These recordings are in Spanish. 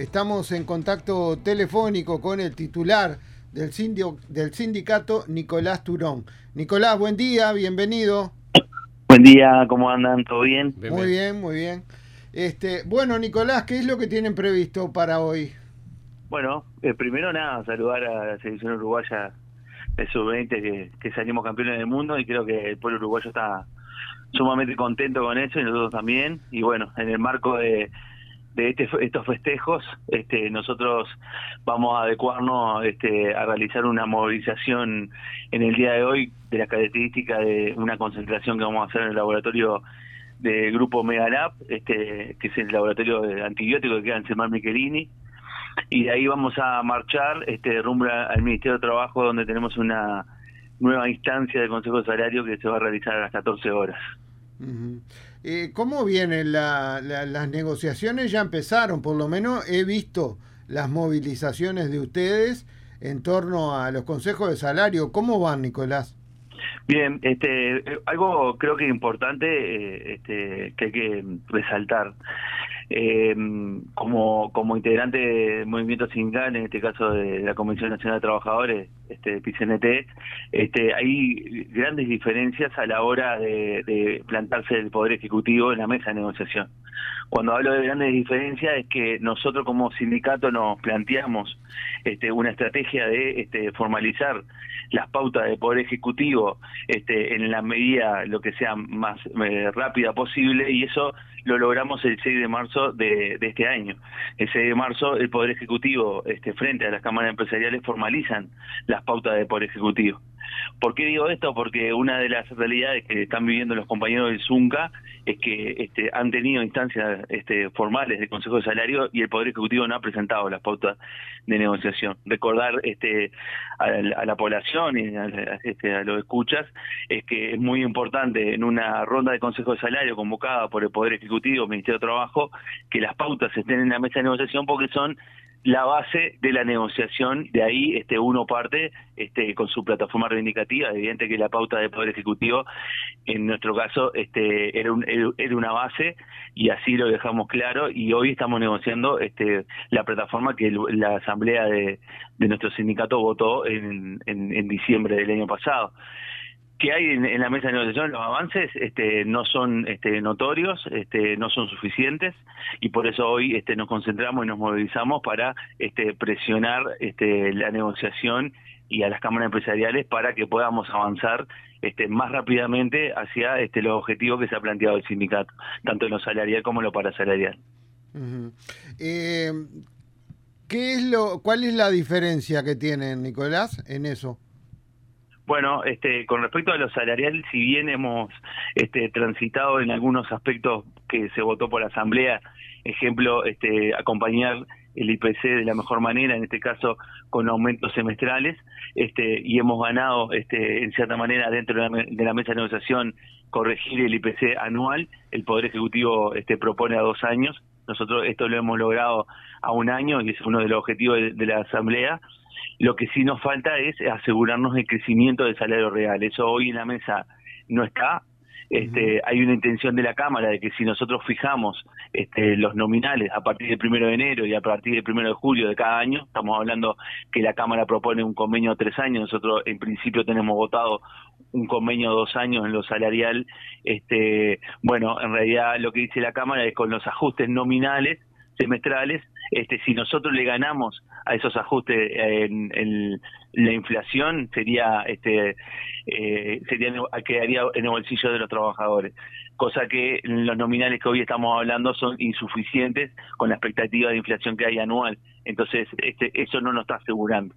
estamos en contacto telefónico con el titular del, del sindicato, Nicolás Turón. Nicolás, buen día, bienvenido. Buen día, ¿cómo andan? ¿Todo bien? muy bien, muy bien. Este, bueno, Nicolás, ¿qué es lo que tienen previsto para hoy? Bueno, eh, primero nada, saludar a la selección uruguaya de sub-20 que, que salimos campeones del mundo y creo que el pueblo uruguayo está sumamente contento con eso y nosotros también. Y bueno, en el marco de, de este, estos festejos, este, nosotros vamos a adecuarnos este, a realizar una movilización en el día de hoy de la característica de una concentración que vamos a hacer en el laboratorio del grupo Megalab, este, que es el laboratorio de antibióticos que queda en Semar Michelini, y de ahí vamos a marchar este, rumbo al Ministerio de Trabajo, donde tenemos una nueva instancia de Consejo de Salario que se va a realizar a las 14 horas. Eh, ¿Cómo vienen las negociaciones? Ya empezaron, por lo menos he visto las movilizaciones de ustedes en torno a los consejos de salario. ¿Cómo van, Nicolás? Bien, este, algo creo que importante eh, este, que hay que resaltar eh, como, como integrante del movimiento sindical, en este caso de la Convención Nacional de Trabajadores, este, este, hay grandes diferencias a la hora de, plantarse el Poder Ejecutivo en la mesa de negociación. Cuando hablo de grandes diferencias es que nosotros como sindicato nos planteamos este, una estrategia de este, formalizar las pautas del Poder Ejecutivo este, en la medida lo que sea más eh, rápida posible y eso lo logramos el 6 de marzo de, este año. El 6 de marzo el Poder Ejecutivo, este, frente a las cámaras empresariales, formalizan las pautas del Poder Ejecutivo. ¿Por qué digo esto? Porque una de las realidades que están viviendo los compañeros del Zunca es que este, han tenido instancias este, formales de Consejo de Salario y el Poder Ejecutivo no ha presentado las pautas de negociación. Recordar este, a, la población y a, este, a los escuchas es que es muy importante en una ronda de Consejo de Salario convocada por el Poder Ejecutivo, Ministerio de Trabajo, que las pautas estén en la mesa de negociación porque son la base de la negociación, de ahí este uno parte este con su plataforma reivindicativa, evidente que la pauta del Poder Ejecutivo en nuestro caso este era un, era una base y así lo dejamos claro y hoy estamos negociando este la plataforma que la asamblea de, de nuestro sindicato votó en, en diciembre del año pasado que hay en, la mesa de negociación, los avances este, no son este, notorios, este, no son suficientes y por eso hoy este, nos concentramos y nos movilizamos para este, presionar este, la negociación y a las cámaras empresariales para que podamos avanzar este, más rápidamente hacia este, los objetivos que se ha planteado el sindicato, tanto en lo salarial como en lo parasalarial. eh, ¿qué es lo, ¿Cuál es la diferencia que tienen, Nicolás, en eso? Bueno, este, con respecto a lo salarial, si bien hemos este, transitado en algunos aspectos que se votó por la Asamblea, ejemplo, este, acompañar el IPC de la mejor manera, en este caso con aumentos semestrales, este, y hemos ganado, este, en cierta manera, dentro de la, de la mesa de negociación, corregir el IPC anual. El Poder Ejecutivo este, propone a dos años. Nosotros esto lo hemos logrado a un año y es uno de los objetivos de la Asamblea. Lo que sí nos falta es asegurarnos el crecimiento del salario real. Eso hoy en la mesa no está. Este, Hay una intención de la Cámara de que si nosotros fijamos este, los nominales a partir del primero de enero y a partir del primero de julio de cada año, estamos hablando que la Cámara propone un convenio de tres años, nosotros en principio tenemos votado un convenio de dos años en lo salarial, este, bueno, en realidad lo que dice la Cámara es con los ajustes nominales semestrales, este, si nosotros le ganamos a esos ajustes en, la inflación, sería, este, eh, sería quedaría en el bolsillo de los trabajadores. Cosa que los nominales que hoy estamos hablando son insuficientes con la expectativa de inflación que hay anual. Entonces, este, eso no nos está asegurando.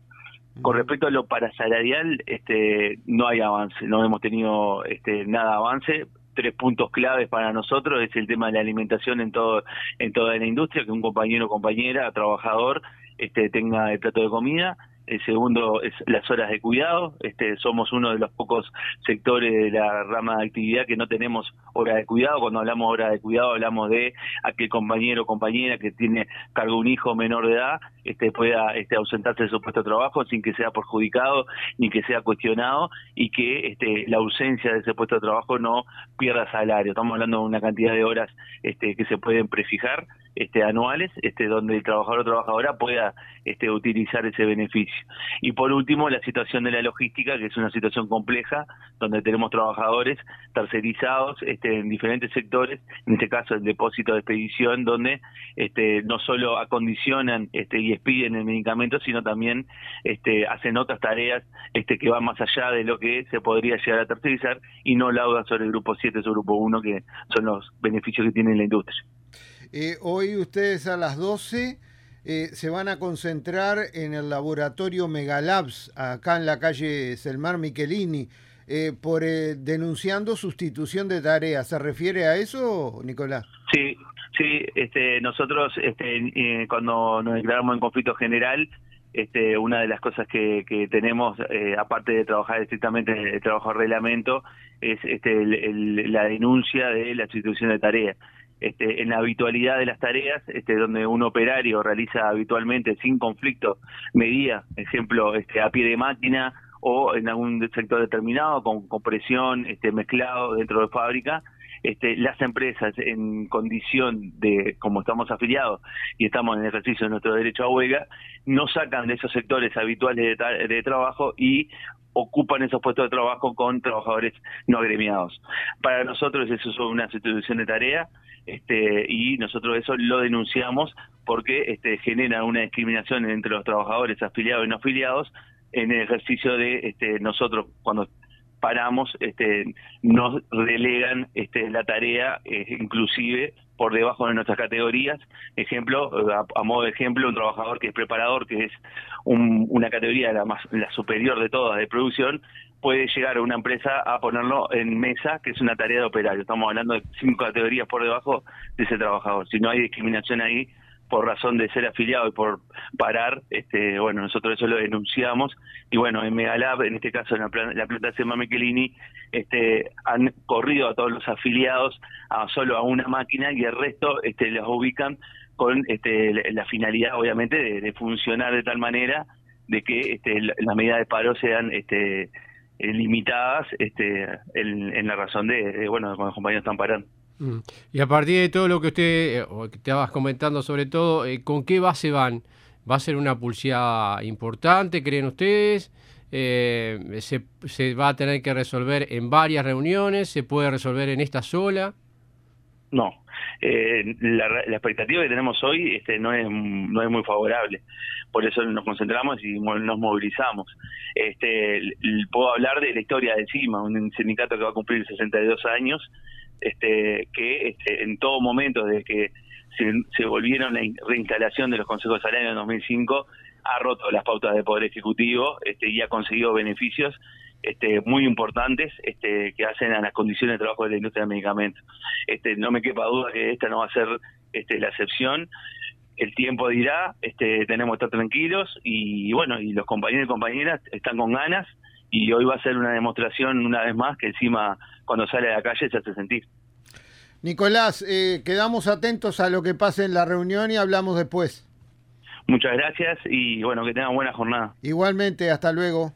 Con respecto a lo parasalarial, este, no hay avance, no hemos tenido este, nada avance tres puntos claves para nosotros es el tema de la alimentación en todo en toda la industria que un compañero o compañera trabajador este tenga el plato de comida el segundo es las horas de cuidado, este, somos uno de los pocos sectores de la rama de actividad que no tenemos hora de cuidado, cuando hablamos de hora de cuidado hablamos de aquel compañero o compañera que tiene cargo un hijo menor de edad, este, pueda este, ausentarse de su puesto de trabajo sin que sea perjudicado ni que sea cuestionado y que este, la ausencia de ese puesto de trabajo no pierda salario, estamos hablando de una cantidad de horas este, que se pueden prefijar este, anuales, este, donde el trabajador o trabajadora pueda este, utilizar ese beneficio. Y por último, la situación de la logística, que es una situación compleja, donde tenemos trabajadores tercerizados este, en diferentes sectores, en este caso el depósito de expedición, donde este, no solo acondicionan este, y expiden el medicamento, sino también este, hacen otras tareas este, que van más allá de lo que se podría llegar a tercerizar y no laudan sobre el grupo 7 o grupo 1, que son los beneficios que tiene la industria. Eh, hoy ustedes a las 12 eh, se van a concentrar en el laboratorio Megalabs, acá en la calle Selmar Michelini, eh, por denunciando sustitución de tareas. ¿Se refiere a eso, Nicolás? Sí, sí. Este, nosotros este, cuando nos declaramos en conflicto general, este, una de las cosas que, tenemos, aparte de trabajar estrictamente en el trabajo de reglamento, es este, la denuncia de la sustitución de tareas. Este, en la habitualidad de las tareas, este, donde un operario realiza habitualmente sin conflicto medida, ejemplo, este, a pie de máquina o en algún sector determinado con compresión, este, mezclado dentro de fábrica, este, las empresas en condición de, como estamos afiliados y estamos en ejercicio de nuestro derecho a huelga, no sacan de esos sectores habituales de, de trabajo y ocupan esos puestos de trabajo con trabajadores no agremiados. Para nosotros eso es una sustitución de tarea este, y nosotros eso lo denunciamos porque este, genera una discriminación entre los trabajadores afiliados y no afiliados en el ejercicio de este, nosotros cuando paramos este, nos relegan este, la tarea eh, inclusive por debajo de nuestras categorías. Ejemplo, a, modo de ejemplo, un trabajador que es preparador, que es una categoría la, más, la superior de todas de producción, puede llegar una empresa a ponerlo en mesa, que es una tarea de operario. Estamos hablando de cinco categorías por debajo de ese trabajador. Si no hay discriminación ahí, por razón de ser afiliado y por parar, este, bueno, nosotros eso lo denunciamos y bueno, en Megalab, en este caso en la, planta, la planta de Michelini, este, han corrido a todos los afiliados a solo a una máquina y el resto este, los ubican con este, la finalidad, obviamente, de, funcionar de tal manera de que este, las medidas de paro sean este, limitadas este, en, la razón de, de, bueno, cuando los compañeros están parando. Mm. Y a partir de todo lo que usted, eh, te estabas comentando sobre todo, eh, ¿con qué base van? ¿Va a ser una pulsada importante, creen ustedes? Eh, se, ¿Se va a tener que resolver en varias reuniones? ¿Se puede resolver en esta sola? No, la, expectativa que tenemos hoy este, no, es, no es muy favorable. Por eso nos concentramos y nos movilizamos. Este, puedo hablar de la historia de CIMA, un sindicato que va a cumplir 62 años este, que este, en todo momento, desde que se, volvieron la reinstalación de los consejos salarios en 2005, ha roto las pautas de poder ejecutivo este, y ha conseguido beneficios este, muy importantes este, que hacen a las condiciones de trabajo de la industria del medicamento. Este, no me quepa duda que esta no va a ser este, la excepción. El tiempo dirá, este, tenemos que estar tranquilos y bueno, y los compañeros y compañeras están con ganas y hoy va a ser una demostración una vez más que encima cuando sale a la calle se hace sentir. Nicolás, eh, quedamos atentos a lo que pase en la reunión y hablamos después. Muchas gracias y bueno, que tengan buena jornada. Igualmente, hasta luego.